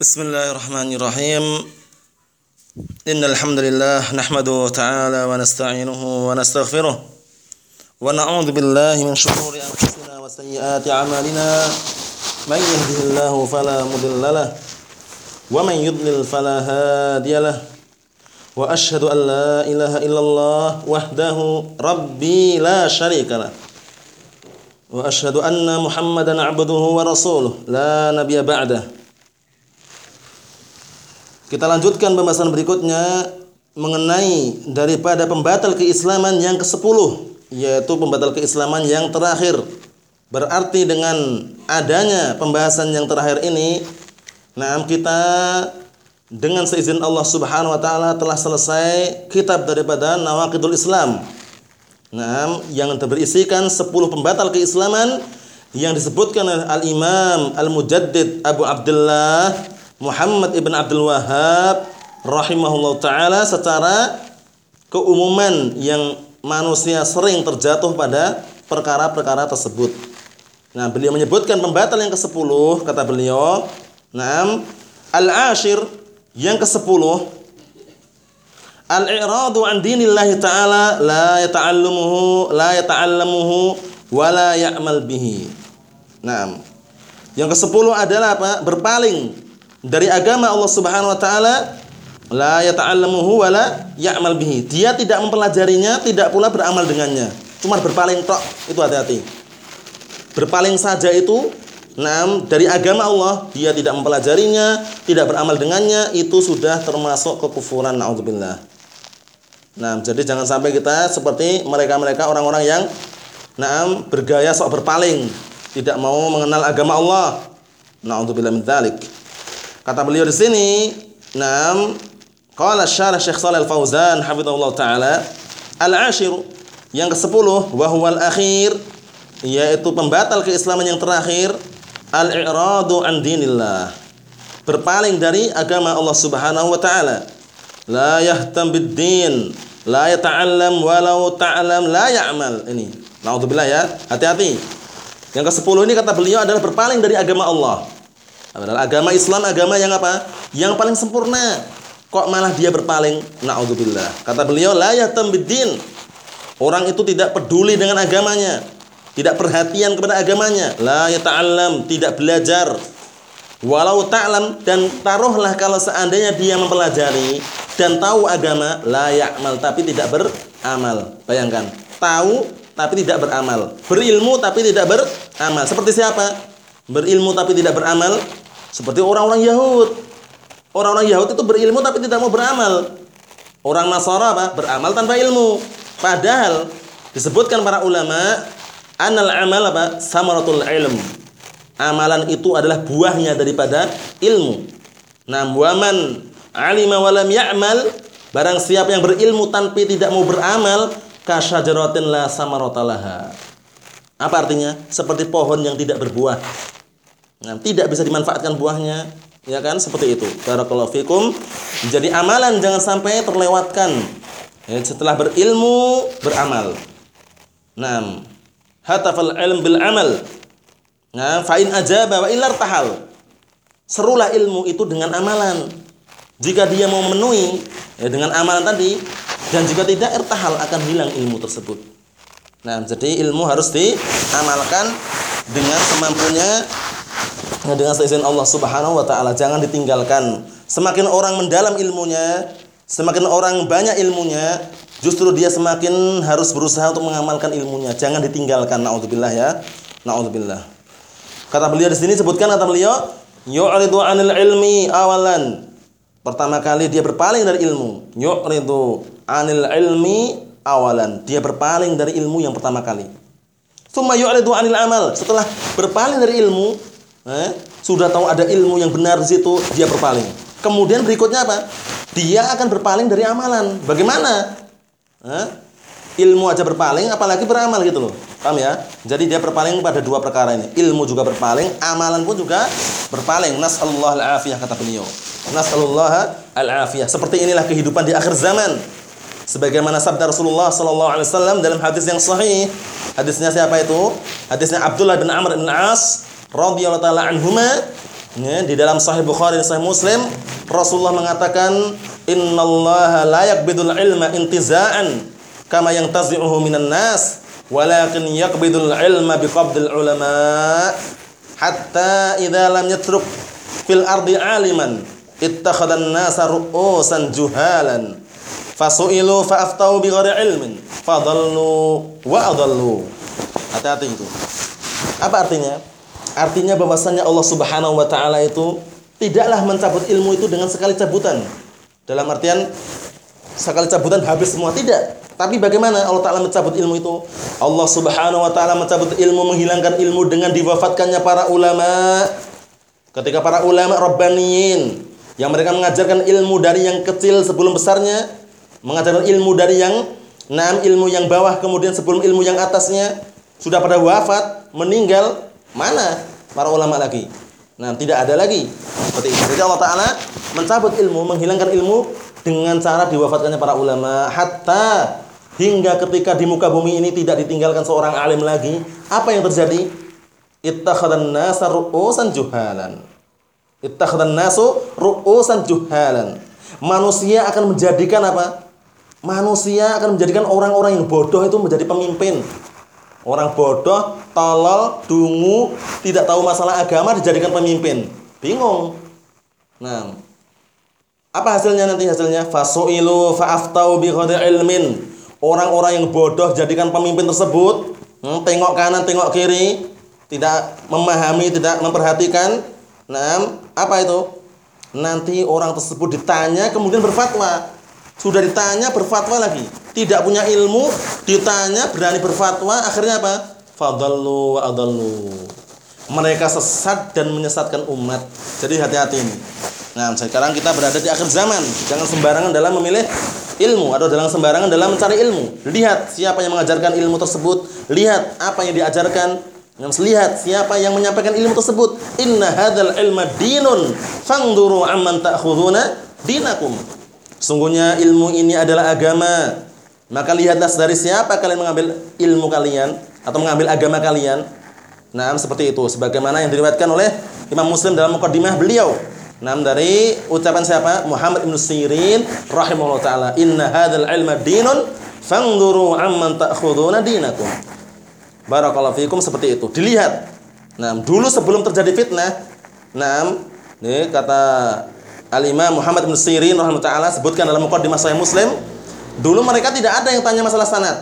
بسم الله الرحمن الرحيم إن الحمد لله نحمده تعالى ونستعينه ونستغفره ونعوذ بالله من شرور أنفسنا وسيئات أعمالنا من يهده الله فلا مضل له ومن يضلل فلا هادي له وأشهد أن لا إله إلا الله وحده ربي لا شريك له وأشهد أن محمدا عبده ورسوله لا نبي بعده Kita lanjutkan pembahasan berikutnya mengenai daripada pembatal keislaman yang ke-10 yaitu pembatal keislaman yang terakhir. Berarti dengan adanya pembahasan yang terakhir ini, nah kita dengan seizin Allah Subhanahu wa taala telah selesai kitab daripada Nawaqidul Islam. Nah, yang berisikan 10 pembatal keislaman yang disebutkan oleh Al-Imam Al-Mujaddid Abu Abdullah Muhammad ibn Abdul Wahab rahimahullah taala secara keumuman yang manusia sering terjatuh pada perkara-perkara tersebut. Nah, beliau menyebutkan pembatal yang ke-10 kata beliau, "Naam, al-ashir yang ke-10 al-i'radu an dinillahi ta'ala la yata'allamuhu la yata'allamuhu wa la ya'mal bihi." Naam. Yang ke-10 adalah apa? Berpaling dari agama Allah Subhanahu wa taala la yata'allamuhu wa la ya'mal bihi. Dia tidak mempelajarinya, tidak pula beramal dengannya. Cuma berpaling tok, itu hati-hati. Berpaling saja itu Nah, dari agama Allah dia tidak mempelajarinya, tidak beramal dengannya, itu sudah termasuk kekufuran naudzubillah. Nah, jadi jangan sampai kita seperti mereka-mereka orang-orang yang nah, bergaya sok berpaling, tidak mau mengenal agama Allah. Naudzubillah min dzalik. Kata beliau di sini, "Nam qala syarah Syekh Shalal Fauzan hafizahullah taala, al-ashir yang ke-10 wa huwal akhir yaitu pembatal keislaman yang terakhir al-i'radu an dinillah. Berpaling dari agama Allah Subhanahu wa taala. La yahtam bid-din, la yata'allam walau ta'lam la ya'mal. Ini. Nauzubillah ya. Hati-hati. Yang ke-10 ini kata beliau adalah berpaling dari agama Allah. Padahal agama Islam agama yang apa? Yang paling sempurna. Kok malah dia berpaling? Nauzubillah. Kata beliau, la yatam. Orang itu tidak peduli dengan agamanya, tidak perhatian kepada agamanya, la yata'allam, tidak belajar. Walau ta'lam dan taruhlah kalau seandainya dia mempelajari dan tahu agama, la ya'mal tapi tidak beramal. Bayangkan, tahu tapi tidak beramal, berilmu tapi tidak beramal. Seperti siapa? Berilmu tapi tidak beramal, seperti orang-orang Yahud. Orang-orang Yahud itu berilmu tapi tidak mau beramal. Orang Nasara apa? Beramal tanpa ilmu. Padahal disebutkan para ulama, anal amal apa? Samaratul ilm. Amalan itu adalah buahnya daripada ilmu. Nah, waman alima walam ya'mal, barang siapa yang berilmu tanpa tidak mau beramal, kasyajaratin la samarotalaha. Apa artinya? Seperti pohon yang tidak berbuah. Nah, tidak bisa dimanfaatkan buahnya, ya kan? Seperti itu. Barakallahu fikum. Jadi amalan jangan sampai terlewatkan. Ya, setelah berilmu, beramal. Nah, hatafal ilm bil amal. Nah, fa in ajaba wa illar tahal. Serulah ilmu itu dengan amalan. Jika dia mau memenuhi ya, dengan amalan tadi dan jika tidak irtahal akan hilang ilmu tersebut. Nah, jadi ilmu harus diamalkan dengan semampunya dengan seizin Allah Subhanahu wa taala jangan ditinggalkan. Semakin orang mendalam ilmunya, semakin orang banyak ilmunya, justru dia semakin harus berusaha untuk mengamalkan ilmunya. Jangan ditinggalkan. Nauzubillah ya. Nauzubillah. Kata beliau di sini sebutkan kata beliau, yu'ridu 'anil ilmi awalan. Pertama kali dia berpaling dari ilmu. Yu'ridu 'anil ilmi awalan. Dia berpaling dari ilmu yang pertama kali. Tsumma yu'ridu 'anil amal. Setelah berpaling dari ilmu, eh, sudah tahu ada ilmu yang benar di situ, dia berpaling. Kemudian berikutnya apa? Dia akan berpaling dari amalan. Bagaimana? Eh, ilmu aja berpaling, apalagi beramal gitu loh. Paham ya? Jadi dia berpaling pada dua perkara ini. Ilmu juga berpaling, amalan pun juga berpaling. Nasallahu al-afiyah kata beliau. Nasallallahu al-afiyah. Seperti inilah kehidupan di akhir zaman. Sebagaimana sabda Rasulullah sallallahu alaihi wasallam dalam hadis yang sahih. Hadisnya siapa itu? Hadisnya Abdullah bin Amr bin As radhiyallahu taala anhuma Ya, di dalam Sahih Bukhari dan Sahih Muslim, Rasulullah mengatakan, "Innallaha la yaqbidul ilma intiza'an kama yantazi'uhu minan nas, walakin yaqbidul ilma biqabdil ulama hatta idza lam yatruk fil ardi aliman ittakhadhan nasa ru'usan juhalan fasu'ilu fa'aftau bighairi ilmin fadallu wa adallu." Hati-hati itu. Apa artinya? Artinya bahwasanya Allah Subhanahu wa taala itu tidaklah mencabut ilmu itu dengan sekali cabutan. Dalam artian sekali cabutan habis semua tidak. Tapi bagaimana Allah taala mencabut ilmu itu? Allah Subhanahu wa taala mencabut ilmu menghilangkan ilmu dengan diwafatkannya para ulama. Ketika para ulama rabbaniyin yang mereka mengajarkan ilmu dari yang kecil sebelum besarnya, mengajarkan ilmu dari yang enam ilmu yang bawah kemudian sebelum ilmu yang atasnya sudah pada wafat, meninggal, Mana para ulama lagi? Nah, tidak ada lagi seperti itu. Jadi Allah Taala mencabut ilmu, menghilangkan ilmu dengan cara diwafatkannya para ulama hatta hingga ketika di muka bumi ini tidak ditinggalkan seorang alim lagi. Apa yang terjadi? Ittakhadhan nasa ru'usan juhalan. Ittakhadhan nasu ru'usan juhalan. Manusia akan menjadikan apa? Manusia akan menjadikan orang-orang yang bodoh itu menjadi pemimpin. Orang bodoh, tolol, dungu, tidak tahu masalah agama dijadikan pemimpin. Bingung. Nah, apa hasilnya nanti hasilnya? Fasu'ilu fa'aftau bi ilmin. Orang-orang yang bodoh jadikan pemimpin tersebut, hmm, tengok kanan, tengok kiri, tidak memahami, tidak memperhatikan. Nah, apa itu? Nanti orang tersebut ditanya kemudian berfatwa. Sudah ditanya berfatwa lagi tidak punya ilmu, ditanya berani berfatwa, akhirnya apa? Fadallu wa adallu. Mereka sesat dan menyesatkan umat. Jadi hati-hati ini. Nah, sekarang kita berada di akhir zaman. Jangan sembarangan dalam memilih ilmu atau dalam sembarangan dalam mencari ilmu. Lihat siapa yang mengajarkan ilmu tersebut, lihat apa yang diajarkan, yang lihat siapa yang menyampaikan ilmu tersebut. Inna hadzal ilma dinun fangduru amman ta'khuduna dinakum. Sungguhnya ilmu ini adalah agama. Maka lihatlah dari siapa kalian mengambil ilmu kalian atau mengambil agama kalian. Nah, seperti itu sebagaimana yang diriwayatkan oleh Imam Muslim dalam mukaddimah beliau. Nah, dari ucapan siapa? Muhammad bin Sirin rahimahullah taala, "Inna hadzal ilma dinun fangduru amman ta'khuduna dinakum." Barakallahu fikum seperti itu. Dilihat. Nah, dulu sebelum terjadi fitnah, nah, ini kata Al-Imam Muhammad bin Sirin rahimahullah taala sebutkan dalam mukaddimah Sahih Muslim, Dulu mereka tidak ada yang tanya masalah sanad.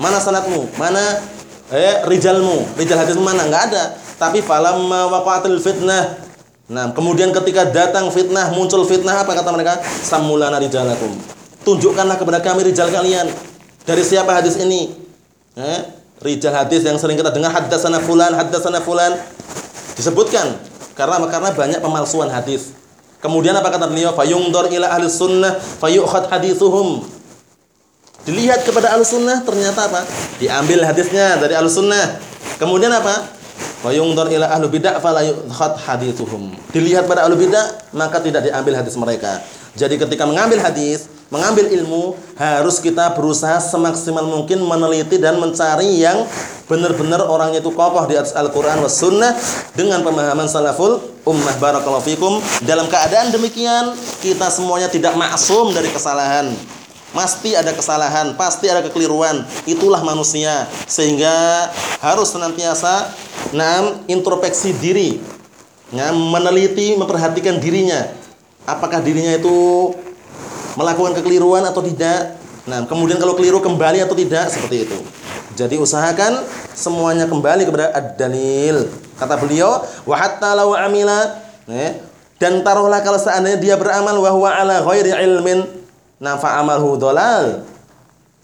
Mana sanadmu? Mana eh rijalmu? Rijal hadis mana? Enggak ada. Tapi falamma waqa'atil fitnah. Nah, kemudian ketika datang fitnah, muncul fitnah apa kata mereka? Samulana rijalakum. Tunjukkanlah kepada kami rijal kalian. Dari siapa hadis ini? Eh, rijal hadis yang sering kita dengar haddatsana fulan, haddatsana fulan disebutkan karena karena banyak pemalsuan hadis. Kemudian apa kata beliau? Fayungdor ila ahli sunnah fayukhad hadithuhum. Dilihat kepada al-sunnah ternyata apa? Diambil hadisnya dari al-sunnah. Kemudian apa? Wa yungdar ila ahlu bid'ah fala yukhad hadithuhum. Dilihat pada ahlu bid'ah maka tidak diambil hadis mereka. Jadi ketika mengambil hadis, mengambil ilmu harus kita berusaha semaksimal mungkin meneliti dan mencari yang benar-benar orangnya itu kokoh di atas Al-Qur'an was sunnah dengan pemahaman salaful ummah barakallahu fikum. Dalam keadaan demikian kita semuanya tidak maksum dari kesalahan. Pasti ada kesalahan, pasti ada kekeliruan. Itulah manusia. Sehingga harus senantiasa nah, introspeksi diri. Nah, meneliti, memperhatikan dirinya. Apakah dirinya itu melakukan kekeliruan atau tidak? Nah, kemudian kalau keliru kembali atau tidak seperti itu. Jadi usahakan semuanya kembali kepada ad-dalil. Kata beliau, wa hatta law amila, dan taruhlah kalau seandainya dia beramal wa huwa ala ghairi ilmin nafa amalhu dolal.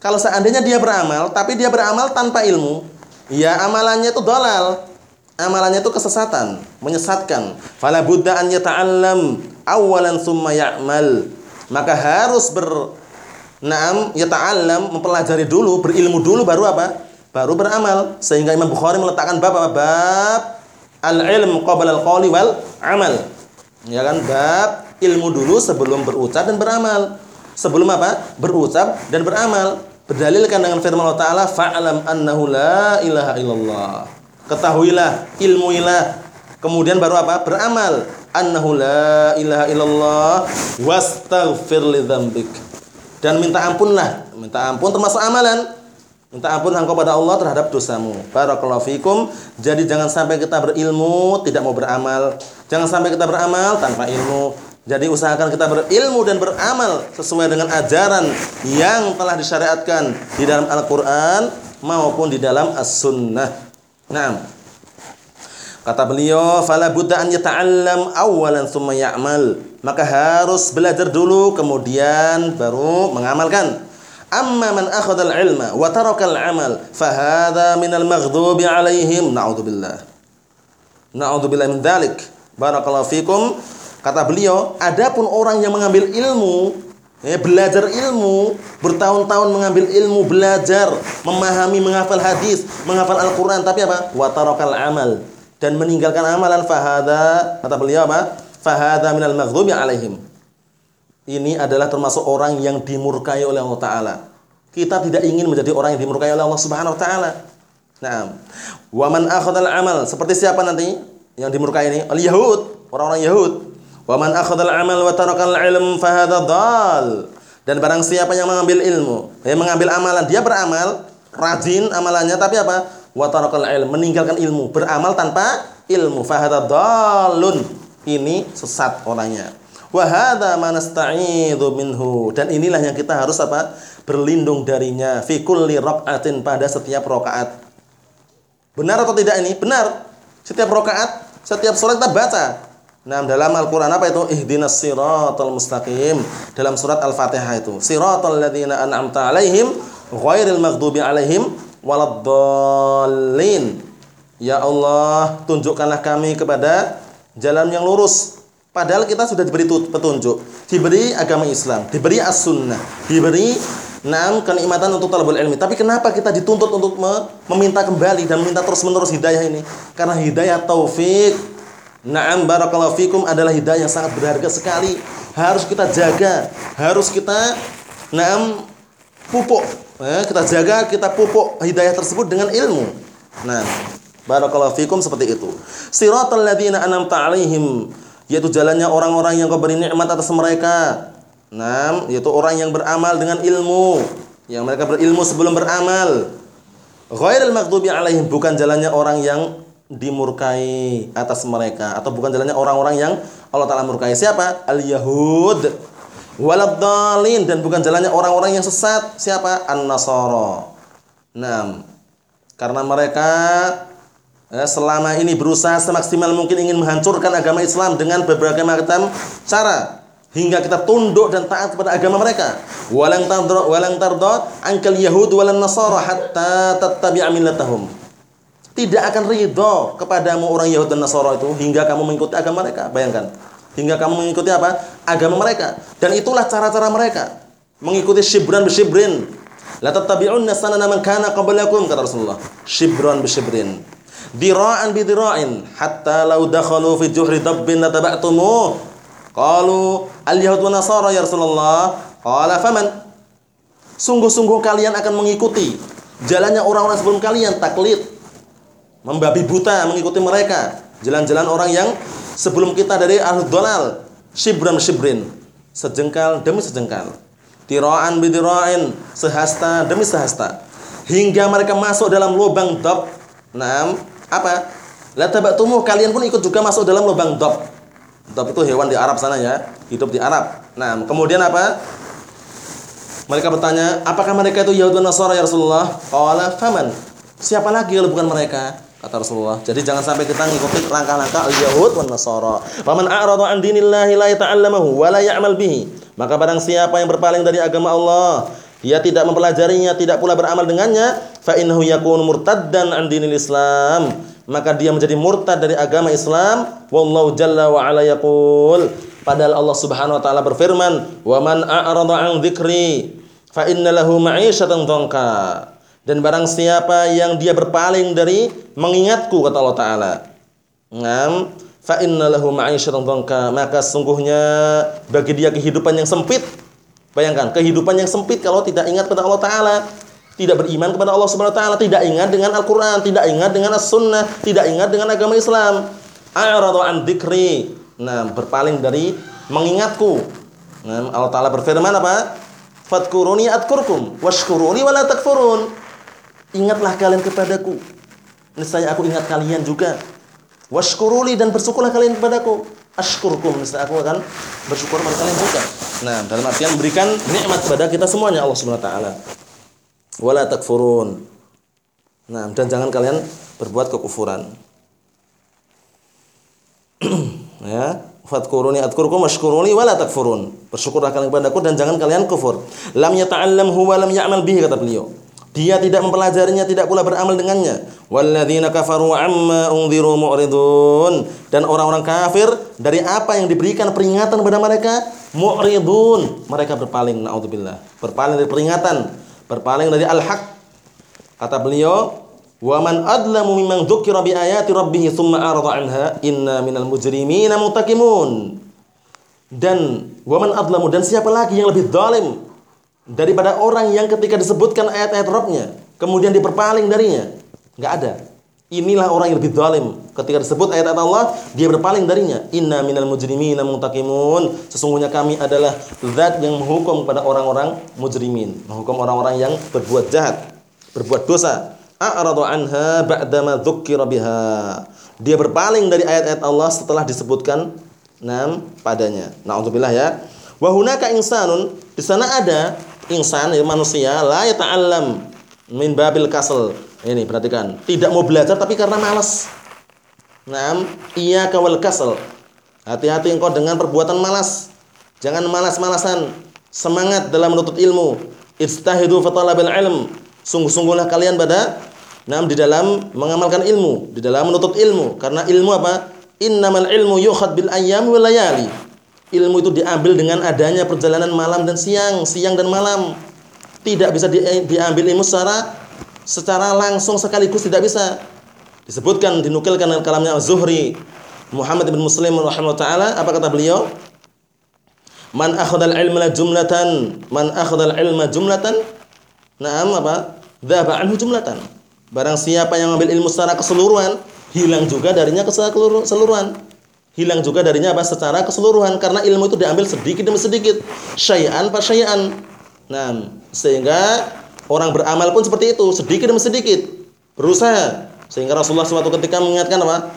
Kalau seandainya dia beramal, tapi dia beramal tanpa ilmu, ya amalannya itu dolal. Amalannya itu kesesatan, menyesatkan. Fala buddha an yata'allam awalan summa ya'mal. Maka harus ber Naam yata'allam mempelajari dulu, berilmu dulu baru apa? Baru beramal. Sehingga Imam Bukhari meletakkan bab apa? Bab al-ilm qabla al-qawli wal amal. Ya kan? Bab ilmu dulu sebelum berucap dan beramal sebelum apa? Berucap dan beramal. Berdalilkan dengan firman Allah Ta'ala, Fa'alam annahu la ilaha illallah. Ketahuilah, ilmuilah. Kemudian baru apa? Beramal. annahu la ilaha illallah wastaghfir li dzambik. Dan minta ampunlah, minta ampun termasuk amalan. Minta ampun engkau pada Allah terhadap dosamu. Barakallahu fikum. Jadi jangan sampai kita berilmu tidak mau beramal. Jangan sampai kita beramal tanpa ilmu. Jadi usahakan kita berilmu dan beramal sesuai dengan ajaran yang telah disyariatkan di dalam Al-Qur'an maupun di dalam As-Sunnah. Nah, Kata beliau, "Fala budda an yata'allam awalan tsumma ya'mal." Maka harus belajar dulu kemudian baru mengamalkan. Amma man akhadha al-ilma wa taraka al-amal, fa hadha min al-maghdubi 'alaihim. Na'udzubillah. Na'udzubillah min dzalik. Barakallahu fikum. Kata beliau, adapun orang yang mengambil ilmu Ya, belajar ilmu, bertahun-tahun mengambil ilmu, belajar, memahami, menghafal hadis, menghafal Al-Qur'an, tapi apa? Wa tarakal amal dan meninggalkan amalan fahada kata beliau apa? Fahada minal maghdubi alaihim. Ini adalah termasuk orang yang dimurkai oleh Allah taala. Kita tidak ingin menjadi orang yang dimurkai oleh Allah Subhanahu wa taala. Naam. Wa man akhadhal amal seperti siapa nanti yang dimurkai ini? Al-Yahud, orang-orang Yahud. Wa man akhadhal amal wa tarakal ilm fahada dal. Dan barang siapa yang mengambil ilmu, yang mengambil amalan, dia beramal, rajin amalannya tapi apa? wa tarakal ilm, meninggalkan ilmu, beramal tanpa ilmu. Fahadha dhalun. Ini sesat orangnya. Wa hadza manasta'idzu minhu. Dan inilah yang kita harus apa? Berlindung darinya fi kulli raq'atin pada setiap rakaat. Benar atau tidak ini? Benar. Setiap rakaat, setiap salat kita baca. Nah, dalam Al-Qur'an apa itu? Ihdinas siratal mustaqim. Dalam surat Al-Fatihah itu. Siratal ladzina an'amta 'alaihim ghairil maghdubi alaihim waladdallin. Ya Allah, tunjukkanlah kami kepada jalan yang lurus. Padahal kita sudah diberi petunjuk, diberi agama Islam, diberi as-sunnah, diberi enam kenikmatan untuk talabul ilmi. Tapi kenapa kita dituntut untuk meminta kembali dan meminta terus-menerus hidayah ini? Karena hidayah taufik Naam barakallahu fikum adalah hidayah yang sangat berharga sekali. Harus kita jaga, harus kita naam pupuk eh, kita jaga, kita pupuk hidayah tersebut dengan ilmu. Nah, barakallahu fikum seperti itu. Siratal ladzina an'amta 'alaihim, yaitu jalannya orang-orang yang kau beri nikmat atas mereka. Nah, yaitu orang yang beramal dengan ilmu, yang mereka berilmu sebelum beramal. Ghairil maghdubi alaihim, bukan jalannya orang yang dimurkai atas mereka atau bukan jalannya orang-orang yang Allah taala murkai. Siapa? Al-Yahud Waladhalin dan bukan jalannya orang-orang yang sesat. Siapa? An-Nasara. Nah, karena mereka eh, selama ini berusaha semaksimal mungkin ingin menghancurkan agama Islam dengan berbagai macam cara hingga kita tunduk dan taat kepada agama mereka. Walang tardha walang tardha ankal yahud walan nasara hatta tattabi'a millatahum. Tidak akan ridho kepadamu orang Yahudi dan Nasara itu hingga kamu mengikuti agama mereka. Bayangkan hingga kamu mengikuti apa? agama mereka. Dan itulah cara-cara mereka mengikuti shibran bishibrin. La tattabi'unna sanana man kana qablakum kata Rasulullah. Shibran bishibrin. Dira'an bidira'in hatta law dakhalu fi juhri dabbin lataba'tumuh. Qalu al-yahud wa nasara ya Rasulullah. Qala faman? Sungguh-sungguh kalian akan mengikuti jalannya orang-orang sebelum kalian taklid. Membabi buta mengikuti mereka. Jalan-jalan orang yang sebelum kita dari al dolal shibran shibrin. Sejengkal demi sejengkal. Tiraan bidira'in sehasta demi sehasta. Hingga mereka masuk dalam lubang dob enam apa? La tabatumu kalian pun ikut juga masuk dalam lubang dob dob itu hewan di Arab sana ya hidup di Arab. Nah kemudian apa? Mereka bertanya apakah mereka itu Yahudi Nasara ya Rasulullah? Qala faman. Siapa lagi kalau bukan mereka kata Rasulullah. Jadi jangan sampai kita ngikutin langkah-langkah al-yahud wan nasara. Faman a'rada an dinillahi la yata'allamahu wa la ya'mal bihi. Maka barang siapa yang berpaling dari agama Allah, dia tidak mempelajarinya, tidak pula beramal dengannya, fa innahu yakunu murtaddan an dinil Islam. Maka dia menjadi murtad dari agama Islam. Wallahu jalla wa ala yaqul. Padahal Allah Subhanahu wa taala berfirman, "Wa man a'rada an dzikri fa inna lahu ma'isyatan dhanka." Dan barang siapa yang dia berpaling dari mengingatku kata Allah taala. Ngam fa innalahu ma'isyatan dhanka maka sungguhnya bagi dia kehidupan yang sempit. Bayangkan, kehidupan yang sempit kalau tidak ingat kepada Allah taala, tidak beriman kepada Allah Subhanahu wa taala, tidak ingat dengan Al-Qur'an, tidak ingat dengan As-Sunnah, tidak ingat dengan agama Islam. A'radu an dzikri Nah, berpaling dari mengingatku. Nah, Allah Taala berfirman apa? Fadkuruni adkurkum washkuruni wala takfurun. Ingatlah kalian kepadaku. Niscaya aku ingat kalian juga. Washkuruli dan bersyukurlah kalian kepadaku. Ashkurkum. Niscaya aku akan bersyukur kepada kalian juga. Nah, dalam artian memberikan nikmat kepada kita semuanya Allah Subhanahu wa taala. Wala takfurun. Nah, dan jangan kalian berbuat kekufuran. ya fadkuruni adkurkum washkuruni wala takfurun bersyukurlah kalian kepadaku dan jangan kalian kufur lam yata'allam huwa lam ya'mal bihi kata beliau dia tidak mempelajarinya tidak pula beramal dengannya. Walladzina kafaru amma unziru mu'ridun. Dan orang-orang kafir dari apa yang diberikan peringatan kepada mereka? Mu'ridun. Mereka berpaling naudzubillah. Berpaling dari peringatan. Berpaling dari al-haq. Kata beliau Wa man adlamu mimman dzukira bi ayati rabbih tsumma arada anha inna minal mujrimina mutakimun. Dan wa man adlamu dan siapa lagi yang lebih zalim daripada orang yang ketika disebutkan ayat-ayat Rabbnya kemudian diperpaling darinya? Enggak ada. Inilah orang yang lebih zalim. Ketika disebut ayat-ayat Allah, dia berpaling darinya. Inna minal mujrimina muntakimun. Sesungguhnya kami adalah zat yang menghukum kepada orang-orang mujrimin, menghukum orang-orang yang berbuat jahat, berbuat dosa a'radu anha ba'dama dzukkira biha. Dia berpaling dari ayat-ayat Allah setelah disebutkan nam padanya. Nauzubillah ya. Wa hunaka insanun, di sana ada insan ya, manusia la yata'allam min babil kasal. Ini perhatikan, tidak mau belajar tapi karena malas. Nam, iya kawal kasal. Hati-hati engkau dengan perbuatan malas. Jangan malas-malasan. Semangat dalam menuntut ilmu. Istahidu fa talabil ilm Sungguh-sungguhlah kalian pada nah di dalam mengamalkan ilmu, di dalam menuntut ilmu. Karena ilmu apa? Innamal ilmu yukhad bil ayyam wal layali. Ilmu itu diambil dengan adanya perjalanan malam dan siang, siang dan malam. Tidak bisa di, diambil ilmu secara secara langsung sekaligus tidak bisa. Disebutkan dinukilkan dalam kalamnya Az-Zuhri Muhammad bin Muslim rahimahullah taala apa kata beliau? Man akhadal ilma jumlatan, man akhadal ilma jumlatan Naam apa? Dzaba anhu jumlatan. Barang siapa yang mengambil ilmu secara keseluruhan, hilang juga darinya keseluruhan. Hilang juga darinya apa? Secara keseluruhan karena ilmu itu diambil sedikit demi sedikit, syai'an fa syai'an. Nah, sehingga orang beramal pun seperti itu, sedikit demi sedikit. Berusaha. Sehingga Rasulullah suatu ketika mengingatkan apa?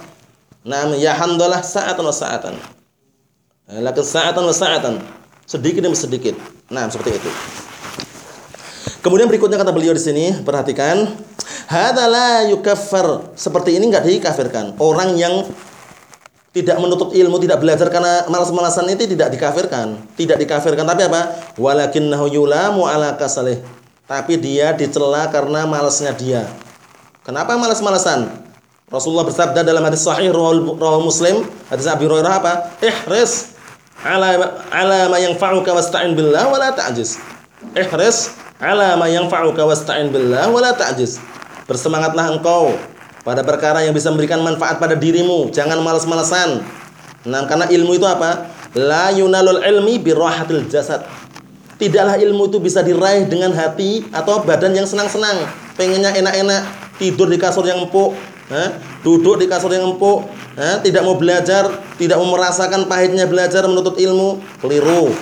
Nah, ya handalah sa'atan wa sa'atan. Lakin sa'atan wa sa'atan. Sedikit demi sedikit. Nah, seperti itu. Kemudian berikutnya kata beliau di sini, perhatikan, hadala yukaffar. Seperti ini enggak dikafirkan. Orang yang tidak menuntut ilmu, tidak belajar karena malas-malasan itu tidak dikafirkan. Tidak dikafirkan, tapi apa? Walakinnahu yulamu ala kasalih. Tapi dia dicela karena malasnya dia. Kenapa malas-malasan? Rasulullah bersabda dalam hadis sahih rawal Muslim, hadis Abi Hurairah apa? Ihris ala ala ma yanfa'uka wasta'in billah wala ta'jiz. Ihris ala ma yanfa'uka wasta'in billah wala ta'jiz. Bersemangatlah engkau pada perkara yang bisa memberikan manfaat pada dirimu, jangan malas-malasan. Nah, karena ilmu itu apa? La yunalul ilmi birahatil jasad. Tidaklah ilmu itu bisa diraih dengan hati atau badan yang senang-senang, pengennya enak-enak, tidur di kasur yang empuk, eh? duduk di kasur yang empuk, eh? tidak mau belajar, tidak mau merasakan pahitnya belajar menuntut ilmu, keliru.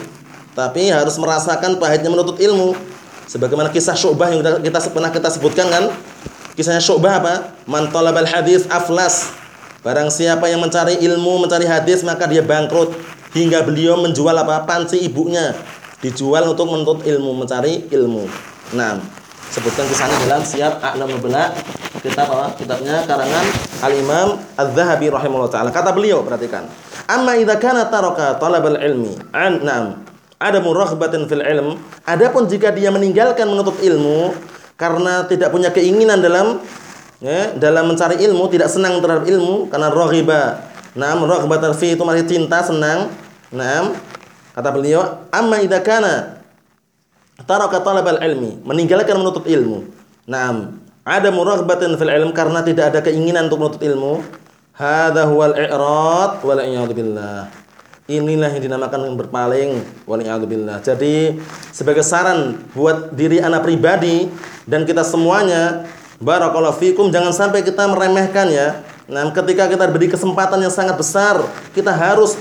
Tapi harus merasakan pahitnya menuntut ilmu. Sebagaimana kisah Syu'bah yang kita, kita pernah kita sebutkan kan? Kisahnya Syu'bah apa? Man talabal hadis aflas. Barang siapa yang mencari ilmu, mencari hadis, maka dia bangkrut hingga beliau menjual apa? Panci ibunya. Dijual untuk menuntut ilmu, mencari ilmu. Nah, sebutkan kisahnya dalam Syiar A'lam Nubala kitab apa? Kitabnya karangan Al-Imam Az-Zahabi rahimahullah taala. Kata beliau, perhatikan. Amma idza kana taraka talabal ilmi an ada muraghbatin fil ilm. Adapun jika dia meninggalkan menuntut ilmu karena tidak punya keinginan dalam ya, dalam mencari ilmu, tidak senang terhadap ilmu karena raghiba. Naam raghbatan fi itu masih cinta, senang. Naam. Kata beliau, amma idza kana taraka talabal ilmi, meninggalkan menuntut ilmu. Naam. Ada muraghbatin fil ilm karena tidak ada keinginan untuk menuntut ilmu. Hadza huwal i'rad wal a'yadu. Inilah yang dinamakan yang berpaling. Waliyadzubillah. Jadi sebagai saran buat diri anak pribadi dan kita semuanya, barakallahu fikum jangan sampai kita meremehkan ya Nah, ketika kita beri kesempatan yang sangat besar, kita harus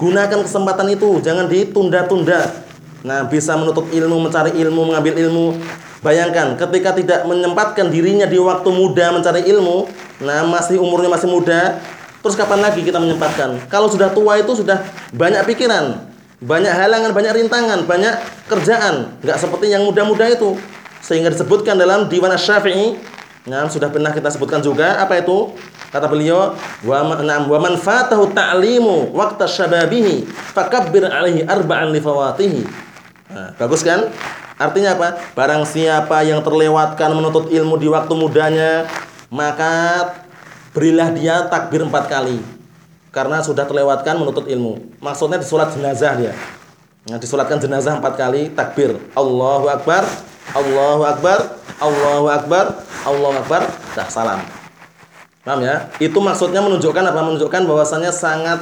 gunakan kesempatan itu, jangan ditunda-tunda. Nah, bisa menutup ilmu, mencari ilmu, mengambil ilmu. Bayangkan ketika tidak menyempatkan dirinya di waktu muda mencari ilmu, nah masih umurnya masih muda, terus kapan lagi kita menyempatkan? Kalau sudah tua itu sudah banyak pikiran, banyak halangan, banyak rintangan, banyak kerjaan, nggak seperti yang muda-muda itu. Sehingga disebutkan dalam Diwan Syafi'i, nah sudah pernah kita sebutkan juga apa itu? Kata beliau, wa na'am wa man fatahu ta'limu waqta syababihi fakabbir alaihi arba'an li. Nah, bagus kan? Artinya apa? Barang siapa yang terlewatkan menuntut ilmu di waktu mudanya, maka berilah dia takbir empat kali. Karena sudah terlewatkan menuntut ilmu. Maksudnya di sholat jenazah dia. Nah, disolatkan jenazah empat kali, takbir. Allahu Akbar, Allahu Akbar, Allahu Akbar, Allahu Akbar, dah salam. Paham ya? Itu maksudnya menunjukkan apa? Menunjukkan bahwasannya sangat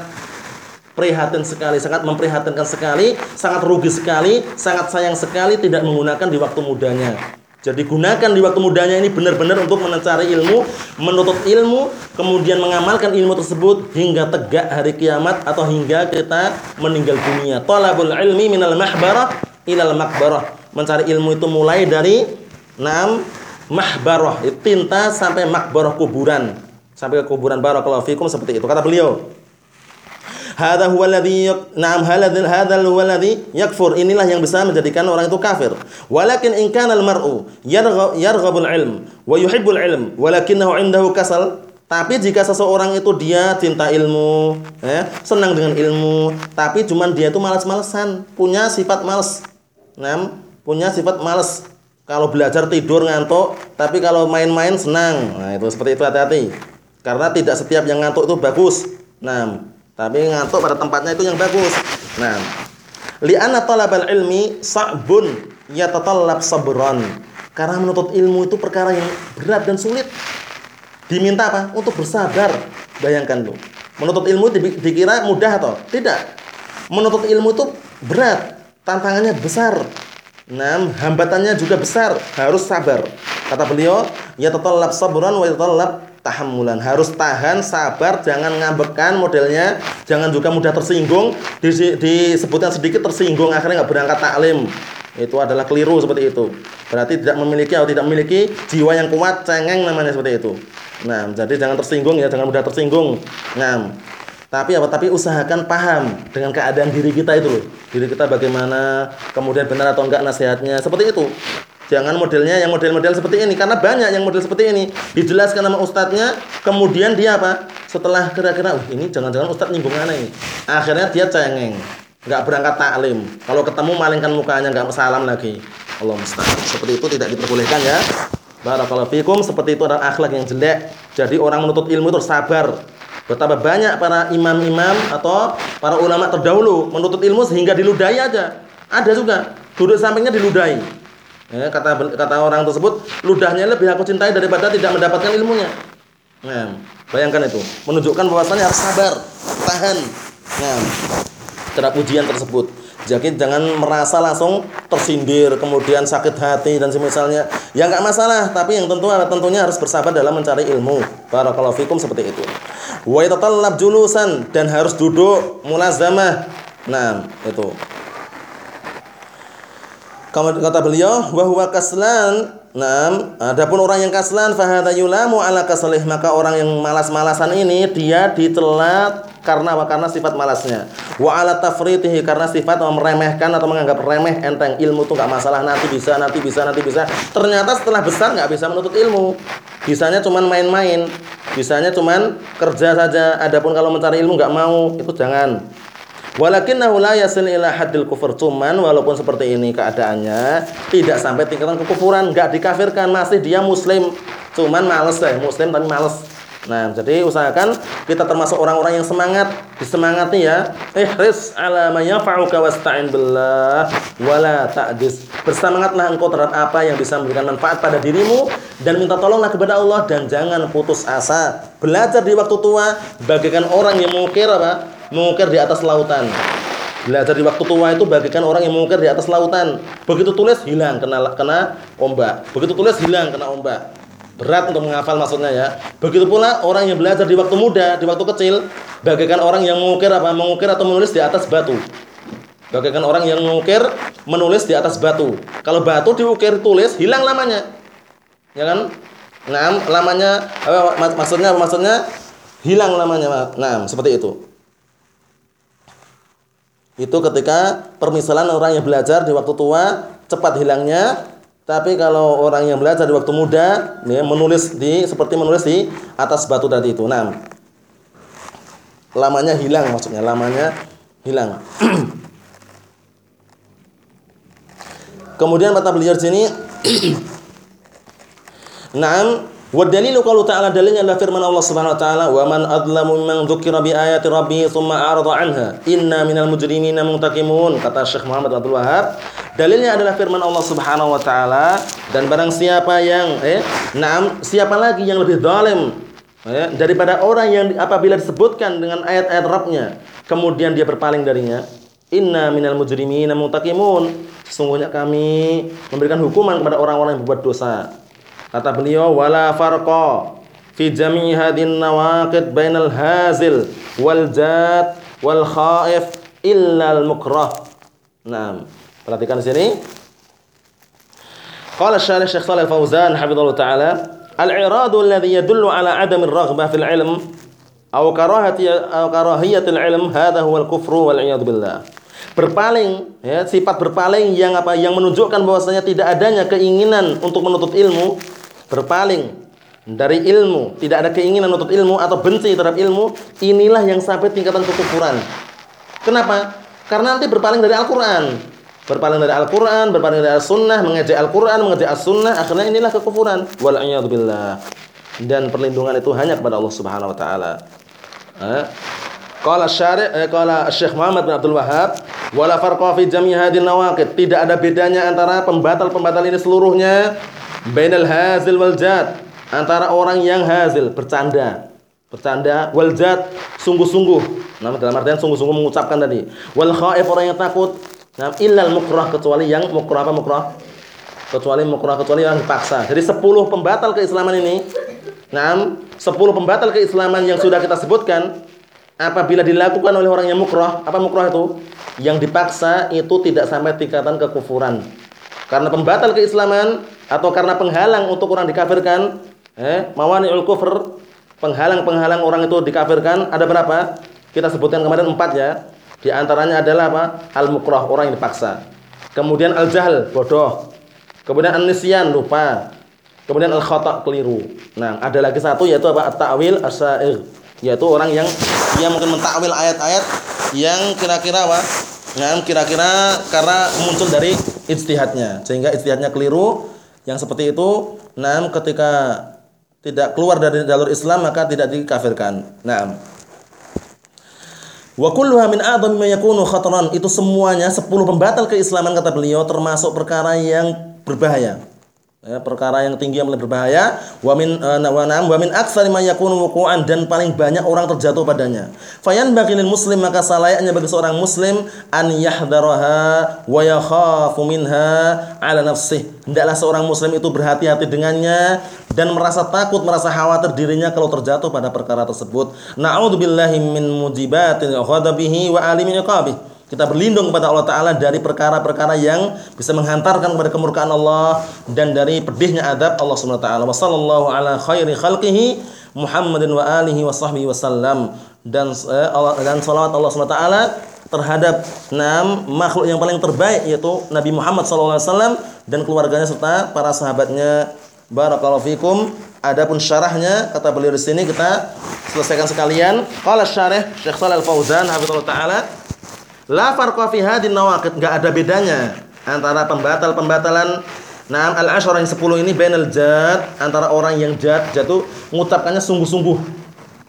prihatin sekali, sangat memprihatinkan sekali, sangat rugi sekali, sangat sayang sekali tidak menggunakan di waktu mudanya. Jadi gunakan di waktu mudanya ini benar-benar untuk mencari ilmu, menuntut ilmu, kemudian mengamalkan ilmu tersebut hingga tegak hari kiamat atau hingga kita meninggal dunia. Talabul ilmi minal mahbarah ilal makbarah. Mencari ilmu itu mulai dari enam mahbarah, tinta sampai makbarah kuburan sampai ke kuburan barakallahu fikum seperti itu kata beliau Hadza huwa alladhi na'am hadzal huwa alladhi yakfur. Inilah yang bisa menjadikan orang itu kafir. Walakin in kana al-mar'u yarghabul ilm wa yuhibbul ilm walakinahu 'indahu kasal tapi jika seseorang itu dia cinta ilmu, ya, senang dengan ilmu, tapi cuman dia itu malas-malesan, punya sifat malas. Nah, punya sifat malas. Kalau belajar tidur ngantuk, tapi kalau main-main senang. Nah, itu seperti itu hati-hati. Karena tidak setiap yang ngantuk itu bagus. Nah, tapi ngantuk pada tempatnya itu yang bagus. Nah, li'anna talabal ilmi sa'bun yatatallab sabran. Karena menuntut ilmu itu perkara yang berat dan sulit. Diminta apa? Untuk bersabar. Bayangkan lu. Menuntut ilmu dikira mudah atau tidak? Menuntut ilmu itu berat, tantangannya besar. Nah, hambatannya juga besar, harus sabar. Kata beliau, ya tatallab sabran wa yatatallab tahamulan. Harus tahan sabar jangan ngambekan modelnya. Jangan juga mudah tersinggung. Disebutkan sedikit tersinggung akhirnya nggak berangkat taklim. Itu adalah keliru seperti itu. Berarti tidak memiliki atau tidak memiliki jiwa yang kuat cengeng namanya seperti itu. Nah jadi jangan tersinggung ya jangan mudah tersinggung. Nah tapi apa? Tapi usahakan paham dengan keadaan diri kita itu loh. Diri kita bagaimana kemudian benar atau enggak nasihatnya seperti itu Jangan modelnya yang model-model seperti ini karena banyak yang model seperti ini. Dijelaskan nama ustadznya, kemudian dia apa? Setelah kira-kira, oh, ini jangan-jangan ustadz nyinggung aneh ini. Akhirnya dia cengeng, nggak berangkat taklim. Kalau ketemu malingkan mukanya, nggak salam lagi. Allah mustahil. Seperti itu tidak diperbolehkan ya. Barakallahu fikum seperti itu adalah akhlak yang jelek. Jadi orang menuntut ilmu itu sabar. Betapa banyak para imam-imam atau para ulama terdahulu menuntut ilmu sehingga diludahi aja. Ada juga duduk sampingnya diludahi. Ya, kata kata orang tersebut, ludahnya lebih aku cintai daripada tidak mendapatkan ilmunya. Nah, bayangkan itu, menunjukkan bahwasannya harus sabar, tahan. Nah, terhadap ujian tersebut. Jadi jangan merasa langsung tersindir, kemudian sakit hati dan semisalnya. Ya enggak masalah, tapi yang tentu tentunya harus bersabar dalam mencari ilmu. Barakallahu fikum seperti itu. Wa yatatallab julusan dan harus duduk mulazamah. Nah, itu kata beliau bahwa kaslan Nah, adapun orang yang kaslan fahadha yulamu ala kasalih maka orang yang malas-malasan ini dia ditelat karena apa? Karena sifat malasnya. Wa ala tafritihi karena sifat meremehkan atau menganggap remeh enteng ilmu itu enggak masalah nanti bisa nanti bisa nanti bisa. Ternyata setelah besar enggak bisa menuntut ilmu. Bisanya cuman main-main. Bisanya cuman kerja saja. Adapun kalau mencari ilmu enggak mau, itu jangan. Walakinnahu la yasil ila haddil kufur. Cuman walaupun seperti ini keadaannya tidak sampai tingkatan kekufuran, enggak dikafirkan, masih dia muslim. Cuman males deh, muslim tapi males. Nah, jadi usahakan kita termasuk orang-orang yang semangat, disemangati ya. Ihris ala ma yanfa'uka wasta'in billah wala ta'jis. Bersemangatlah engkau terhadap apa yang bisa memberikan manfaat pada dirimu dan minta tolonglah kepada Allah dan jangan putus asa. Belajar di waktu tua bagaikan orang yang mengukir apa? Mengukir di atas lautan. Belajar di waktu tua itu bagikan orang yang mengukir di atas lautan. Begitu tulis hilang kena kena ombak. Begitu tulis hilang kena ombak. Berat untuk menghafal maksudnya ya. Begitu pula orang yang belajar di waktu muda, di waktu kecil, bagaikan orang yang mengukir apa? Mengukir atau menulis di atas batu. Bagaikan orang yang mengukir, menulis di atas batu. Kalau batu diukir tulis, hilang lamanya. Ya kan? Nah, lamanya apa maksudnya maksudnya hilang lamanya. Nah, seperti itu. Itu ketika permisalan orang yang belajar di waktu tua cepat hilangnya, tapi kalau orang yang belajar di waktu muda ya, menulis di seperti menulis di atas batu tadi itu. Nah, lamanya hilang maksudnya, lamanya hilang. Kemudian kata beliau sini Naam Wa dalilu qalu ta'ala dalilnya adalah firman Allah Subhanahu wa taala, "Wa man adlamu mimman dzukira bi ayati rabbih tsumma a'rada anha. Inna minal mujrimina muntaqimun." Kata Syekh Muhammad Abdul Wahab. Dalilnya adalah firman Allah Subhanahu wa taala dan barang siapa yang eh naam siapa lagi yang lebih zalim eh, daripada orang yang apabila disebutkan dengan ayat-ayat Rabbnya kemudian dia berpaling darinya. Inna minal mujrimina muntaqimun. Sesungguhnya kami memberikan hukuman kepada orang-orang yang berbuat dosa. Kata beliau wala farqa fi jami' hadin nawaqid bainal hazil wal jad wal khaif illa al mukrah. Nah, perhatikan di sini. Qala Syarih Syekh Shalih Fauzan hafizallahu taala, al-i'radu alladhi yadullu ala adam ar-raghbah fil ilm aw karahati aw karahiyatil ilm hadha huwa al-kufru wal iyad billah. Berpaling ya, sifat berpaling yang apa yang menunjukkan bahwasanya tidak adanya keinginan untuk menuntut ilmu berpaling dari ilmu, tidak ada keinginan untuk ilmu atau benci terhadap ilmu, inilah yang sampai tingkatan kekufuran. Kenapa? Karena nanti berpaling dari Al-Qur'an. Berpaling dari Al-Qur'an, berpaling dari As-Sunnah, mengejek Al-Qur'an, mengejek As-Sunnah, akhirnya inilah kekufuran. Wal billah. Dan perlindungan itu hanya kepada Allah Subhanahu wa taala. Qala syari' eh, qala Syekh Muhammad bin Abdul Wahhab wala farqa fi jami' hadhihi. Tidak ada bedanya antara pembatal-pembatal ini seluruhnya bainal hazil wal jad antara orang yang hazil bercanda. Bercanda wal jad sungguh-sungguh. Nah dalam artian sungguh-sungguh mengucapkan tadi. Wal khaif orang yang takut. Nah illal mukrah kecuali yang mukrah apa mukrah? Kecuali mukrah kecuali yang dipaksa. Jadi 10 pembatal keislaman ini nah 10 pembatal keislaman yang sudah kita sebutkan apabila dilakukan oleh orang yang mukrah apa mukrah itu? Yang dipaksa itu tidak sampai tingkatan kekufuran. Karena pembatal keislaman atau karena penghalang untuk orang dikafirkan, eh, mawani'ul kufr, penghalang-penghalang orang itu dikafirkan ada berapa? Kita sebutkan kemarin empat ya. Di antaranya adalah apa? Al-mukrah, orang yang dipaksa. Kemudian al-jahl, bodoh. Kemudian an-nisyan, lupa. Kemudian al-khata, keliru. Nah, ada lagi satu yaitu apa? At-ta'wil as-sa'ir, yaitu orang yang dia mungkin mentakwil ayat-ayat yang kira-kira apa? Yang kira-kira karena muncul dari ijtihadnya, sehingga ijtihadnya keliru yang seperti itu, nah ketika tidak keluar dari jalur Islam maka tidak dikafirkan. Nah, Wa kulluha min a'dhami ma yakunu khataran. Itu semuanya 10 pembatal keislaman kata beliau termasuk perkara yang berbahaya ya, perkara yang tinggi yang lebih berbahaya. Wa min uh, wa na'am wa dan paling banyak orang terjatuh padanya. Fayan lil muslim maka salayaknya bagi seorang muslim an yahdharaha wa yakhafu minha ala nafsih. Hendaklah seorang muslim itu berhati-hati dengannya dan merasa takut merasa khawatir dirinya kalau terjatuh pada perkara tersebut. Na'udzubillahi min mujibatil ghadabihi wa alimin iqabihi kita berlindung kepada Allah Ta'ala dari perkara-perkara yang bisa menghantarkan kepada kemurkaan Allah dan dari pedihnya adab Allah Subhanahu Wa Ta'ala. Wassallallahu ala khairi khalqihi Muhammadin wa alihi wa sahbihi wasallam dan eh, dan salawat Allah Subhanahu Wa Ta'ala terhadap enam makhluk yang paling terbaik yaitu Nabi Muhammad SAW dan keluarganya serta para sahabatnya. Barakallahu fikum. Adapun syarahnya kata beliau di sini kita selesaikan sekalian. Qala syarih Syekh Shalal Fauzan hafizallahu taala La farqa fi hadin nawaqid, enggak ada bedanya antara pembatal-pembatalan Nah, al-asyara yang 10 ini bainal jad antara orang yang jad jatuh mengucapkannya sungguh-sungguh.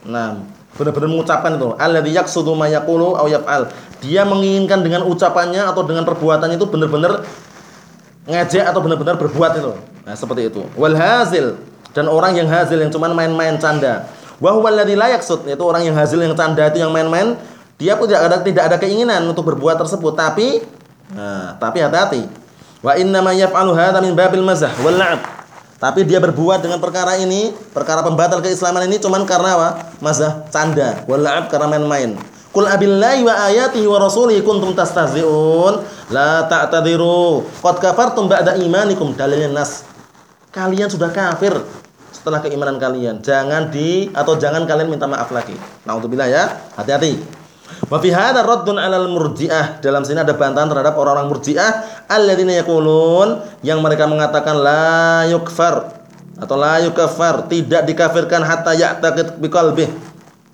Nah, benar-benar mengucapkan itu. Alladzi yaqsudu ma yaqulu aw yaf'al. Dia menginginkan dengan ucapannya atau dengan perbuatannya itu benar-benar ngejek atau benar-benar berbuat itu. Nah, seperti itu. Wal hazil dan orang yang hazil yang cuma main-main canda. Wa huwa alladzi la yaqsud, yaitu orang yang hazil yang canda itu yang main-main dia pun tidak ada tidak ada keinginan untuk berbuat tersebut, tapi nah, tapi hati-hati. Wa inna ma yaf'alu hadza min babil mazah wal la'ab. Tapi dia berbuat dengan perkara ini, perkara pembatal keislaman ini cuman karena apa? Mazah canda, wal'ab karena main-main. Qul abillahi wa ayatihi wa rasulihi kuntum tastahzi'un la ta'tadiru qad kafartum ba'da imanikum dalilnya nas. Kalian sudah kafir setelah keimanan kalian. Jangan di atau jangan kalian minta maaf lagi. Nauzubillah ya. Hati-hati. Wa fi hadha raddun 'alal murji'ah. Dalam sini ada bantahan terhadap orang-orang murji'ah alladzina yaqulun yang mereka mengatakan la yukfar atau la yukfar, tidak dikafirkan hatta ya'taqid biqalbih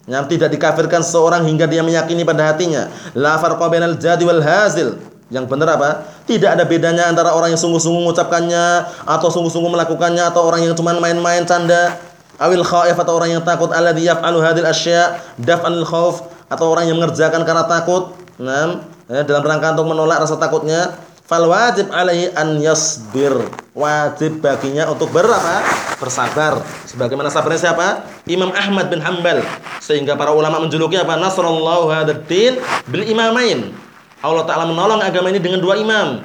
yang tidak dikafirkan seorang hingga dia meyakini pada hatinya. La farqa bainal jadi wal hazil. Yang benar apa? Tidak ada bedanya antara orang yang sungguh-sungguh mengucapkannya atau sungguh-sungguh melakukannya atau orang yang cuma main-main canda. Awil khaif atau orang yang takut alladzi yaf'alu hadhil asya' daf'anil khauf atau orang yang mengerjakan karena takut. Nah, dalam rangka untuk menolak rasa takutnya fal wajib alaihi an yasbir. Wajib baginya untuk berapa bersabar. Sebagaimana sabarnya siapa? Imam Ahmad bin Hambal sehingga para ulama menjuluki apa? Nasrallahu hadaddin bil imamain. Allah taala menolong agama ini dengan dua imam.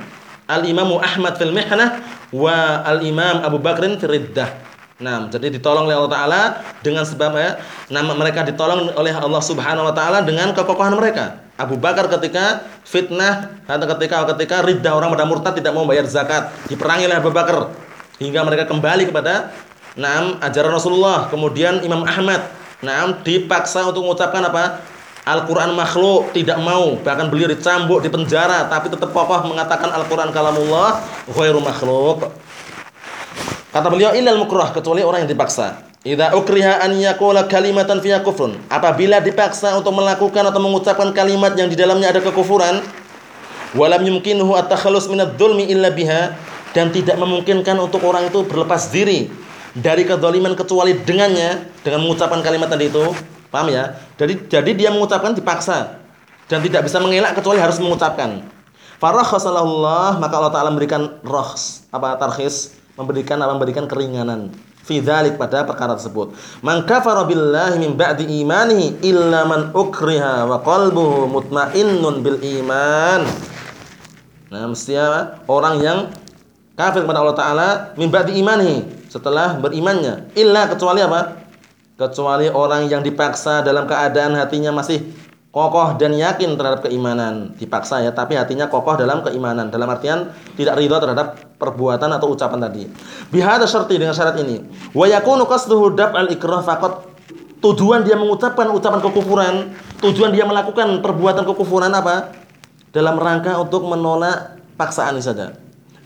Al imamu Ahmad fil mihnah wa al imam Abu Bakrin fil riddah Nah, jadi ditolong oleh Allah Taala dengan sebab ya, nama mereka ditolong oleh Allah Subhanahu Wa Taala dengan kekokohan mereka. Abu Bakar ketika fitnah atau ketika ketika ridha orang pada murtad tidak mau bayar zakat, diperangi oleh Abu Bakar hingga mereka kembali kepada Naam ajaran Rasulullah. Kemudian Imam Ahmad Naam dipaksa untuk mengucapkan apa? Al-Quran makhluk tidak mau bahkan beliau dicambuk di penjara tapi tetap kokoh mengatakan Al-Quran kalamullah ghairu makhluk Kata beliau ilal mukrah kecuali orang yang dipaksa. Idza ukriha an yaqula kalimatan fiha kufrun. Apabila dipaksa untuk melakukan atau mengucapkan kalimat yang di dalamnya ada kekufuran, walam yumkinuhu at-takhallus minadz dzulmi illa biha dan tidak memungkinkan untuk orang itu berlepas diri dari kezaliman kecuali dengannya dengan mengucapkan kalimat tadi itu. Paham ya? Jadi jadi dia mengucapkan dipaksa dan tidak bisa mengelak kecuali harus mengucapkan. Farakhasallahu maka Allah Taala memberikan rohs apa tarhis memberikan memberikan keringanan fi dzalik pada perkara tersebut. Man kafara billahi min ba'di illa man ukriha wa qalbuhu mutmainnun bil iman. Nah, mesti apa? Orang yang kafir kepada Allah taala min ba'di setelah berimannya illa kecuali apa? Kecuali orang yang dipaksa dalam keadaan hatinya masih kokoh dan yakin terhadap keimanan. Dipaksa ya tapi hatinya kokoh dalam keimanan. Dalam artian tidak ridho terhadap perbuatan atau ucapan tadi. Bihada syarti dengan syarat ini. Wa yakunu qasduhu al ikrah faqat. Tujuan dia mengucapkan ucapan kekufuran tujuan dia melakukan perbuatan kekufuran apa? Dalam rangka untuk menolak paksaan ini saja.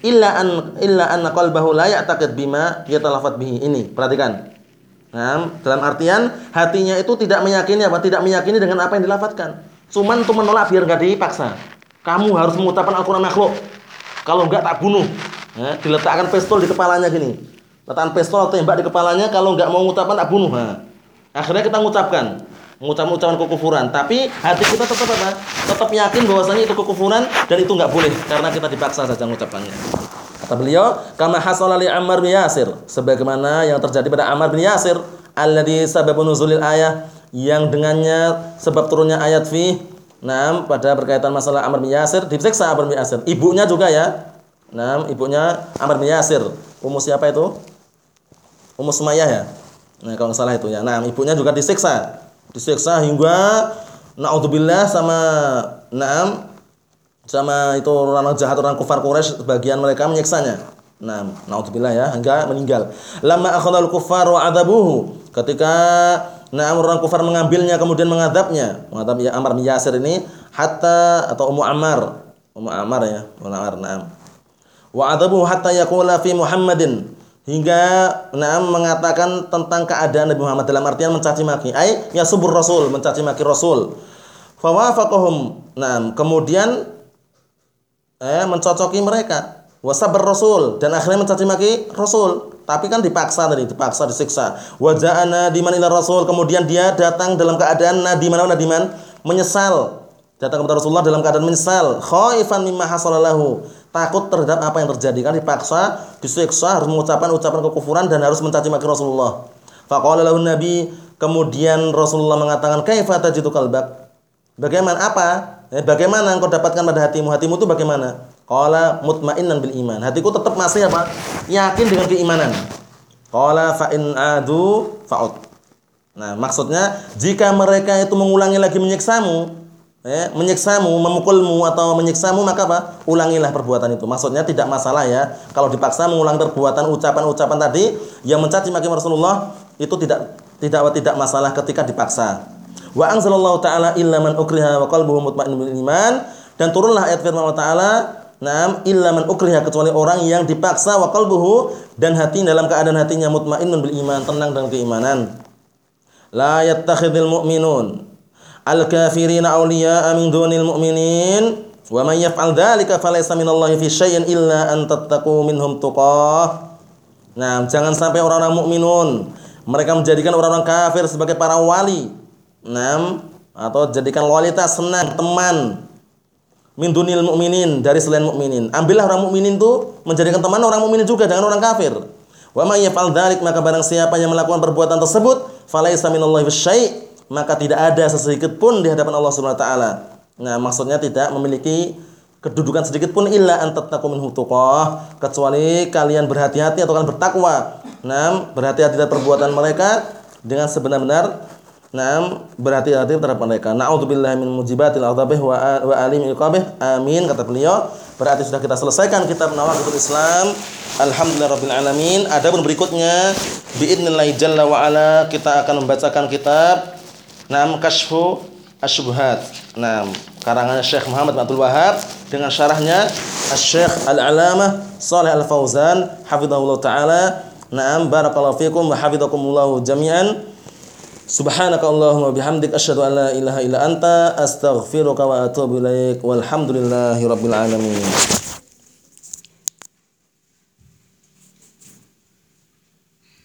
Illa an illa an qalbahu la ya'taqid bima yatalafat bihi. Ini perhatikan Nah, dalam artian hatinya itu tidak meyakini apa? Tidak meyakini dengan apa yang dilafatkan. Cuman untuk menolak biar nggak dipaksa. Kamu harus mengucapkan Al-Quran makhluk. Kalau enggak tak bunuh. Ya, diletakkan pistol di kepalanya gini. Letakkan pistol atau tembak di kepalanya. Kalau enggak mau mengucapkan tak bunuh. Nah, akhirnya kita mengucapkan mengucapkan ucapan kekufuran. Tapi hati kita tetap apa? Tetap yakin bahwasanya itu kekufuran dan itu enggak boleh karena kita dipaksa saja mengucapkannya. Kata beliau, kama hasala li Ammar bin Yasir, sebagaimana yang terjadi pada Ammar bin Yasir, alladzi sababun nuzulil ayah yang dengannya sebab turunnya ayat fi Nah, pada berkaitan masalah Amr bin Yasir, disiksa Amr bin Yasir. Ibunya juga ya. Nah, ibunya Amr bin Yasir. Ummu siapa itu? Ummu Sumayyah ya. Nah, kalau salah itu ya. Nah, ibunya juga disiksa. Disiksa hingga naudzubillah sama Naam sama itu orang jahat orang kufar Quraisy sebagian mereka menyiksanya. Nah, naudzubillah ya, hingga meninggal. Lama akhadhal kufar wa adabuhu. Ketika nah orang kufar mengambilnya kemudian mengadabnya. Mengadab ya Ammar bin Yasir ini hatta atau Ummu Ammar. Ummu Ammar ya, Ummu Ammar, na'am. Wa adabuhu hatta yaqula fi Muhammadin hingga nah mengatakan tentang keadaan Nabi Muhammad dalam artian mencaci maki. Ai ya subur Rasul, mencaci maki Rasul. Fawafaqahum. Nah, kemudian eh, mencocoki mereka. Wasabar rasul. Dan akhirnya mencaci maki rasul. Tapi kan dipaksa tadi dipaksa disiksa. Waja'ana diman ila rasul. Kemudian dia datang dalam keadaan nadiman. Nadiman? Menyesal. Datang kepada Rasulullah dalam keadaan menyesal. Khaifan mimma hasalalahu takut terhadap apa yang terjadi. Kan dipaksa disiksa harus mengucapkan ucapan kekufuran dan harus mencaci maki Rasulullah. Faqala lahu nabi kemudian Rasulullah mengatakan kaifa tajidu kalbak? Bagaimana? Apa Eh, bagaimana engkau dapatkan pada hatimu? Hatimu itu bagaimana? Qala mutmainnan bil iman. Hatiku tetap masih apa? Yakin dengan keimanan. Qala fa in adu fa'ud. Nah, maksudnya jika mereka itu mengulangi lagi menyiksamu, ya, menyiksamu, memukulmu atau menyiksamu maka apa? Ulangilah perbuatan itu. Maksudnya tidak masalah ya. Kalau dipaksa mengulang perbuatan ucapan-ucapan tadi yang mencaci maki Rasulullah itu tidak tidak tidak masalah ketika dipaksa. Wa anzalallahu ta'ala illa man ukriha wa qalbuhu mutmainnun bil iman dan turunlah ayat firman Allah taala Naam illa man ukriha kecuali orang yang dipaksa wa qalbuhu dan hati dalam keadaan hatinya mutmainnun bil iman, tenang dengan keimanan. La yattakhidul mu'minun al-kafirina awliya'a min dunil mu'minin wa man yaf'al dzalika falaysa minallahi fi syai'in illa an tattaqu minhum tuqah. Nah, jangan sampai orang-orang mukminun mereka menjadikan orang-orang kafir sebagai para wali. Nah, atau jadikan loyalitas senang teman min dunil mukminin dari selain mukminin. Ambillah orang mukminin itu menjadikan teman orang mukminin juga dengan orang kafir. Wa may yaf'al dzalik maka barang siapa yang melakukan perbuatan tersebut falaisa minallahi syai' maka tidak ada sesedikit pun di hadapan Allah Subhanahu wa taala. Nah, maksudnya tidak memiliki kedudukan sedikit pun illa an tattaqu minhu tuqah kecuali kalian berhati-hati atau kalian bertakwa. Nah, berhati-hati dari perbuatan mereka dengan sebenar-benar Naam berhati-hati terhadap mereka. Nauzubillahi min mujibatil adzabih wa wa alim iqabih. Amin kata beliau. Berarti sudah kita selesaikan kitab Nawaqidul Islam. Alhamdulillahirabbil alamin. Adapun berikutnya biidznillah jalla wa ala kita akan membacakan kitab Naam Kashfu Asyubhat. Naam karangan Syekh Muhammad bin Abdul Wahab dengan syarahnya Syekh Al-Alamah Shalih Al-Fauzan hafizahullah taala. Naam barakallahu fikum wa hafizakumullah jami'an. Subhanaka Allahumma bihamdik asyhadu an la ilaha illa anta astaghfiruka wa atubu ilaik walhamdulillahi rabbil alamin.